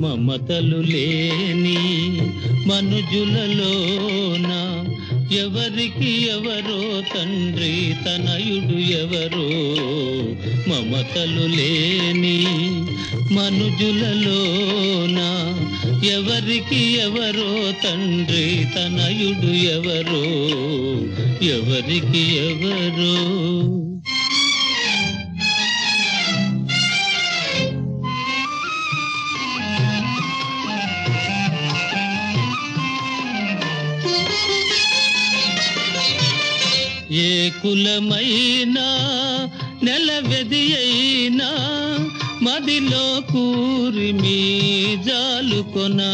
మమతలు లేని మనుజులలోన ఎవరికి ఎవరో తండ్రి తనయుడు ఎవరో మమతలు లేని మనుజులలోన ఎవరికి ఎవరో తండ్రి తనయుడు ఎవరో ఎవరికి ఎవరో ఏ కులమైనా నెలవెది అయినా మదిలో కూరిమి జాలుకొనా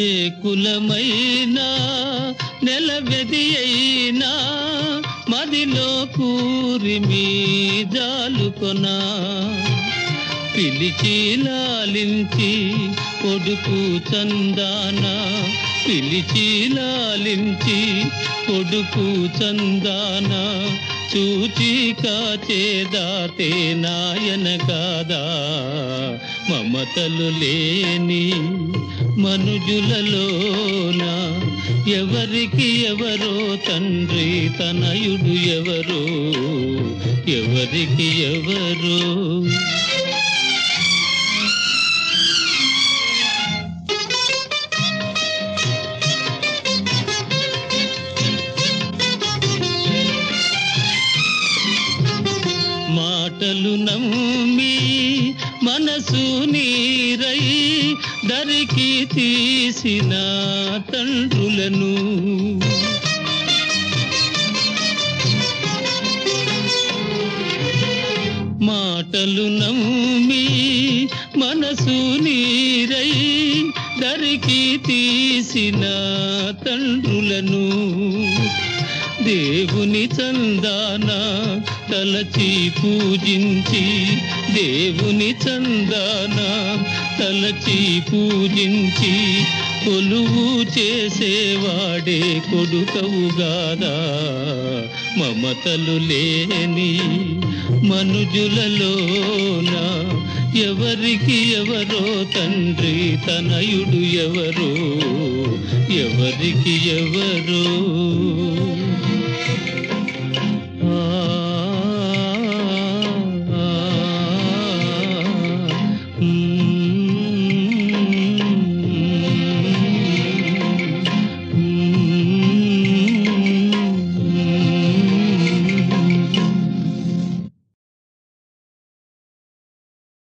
ఏ కులమైనా నెలవెది అయినా మదిలో కూరిమి జాలుకొనా పిలిచి లాలించి కొడుకు చందాన పిలిచి లాలించి కొడుకు చందాన చూచి కాచేదాతే నాయన కాదా? మమతలు లేని మనుజులలోన ఎవరికి ఎవరో తండ్రి తనయుడు ఎవరో? ఎవరికి ఎవరో? మాటలు నమ్మి మనసు నీరై దరికి తీసిన తండ్రులను. మాటలు నమ్మి మనసు నీరై దరికి తీసిన తండ్రులను. దేవుని చందాన తలచి పూజించి దేవుని చందాన తలచి పూజించి కొలువు చేసేవాడే కొడుకవుగాదా మమతలు లేని మనుజులలోన ఎవరికి ఎవరో తండ్రి తనయుడు ఎవరో ఎవరికి ఎవరో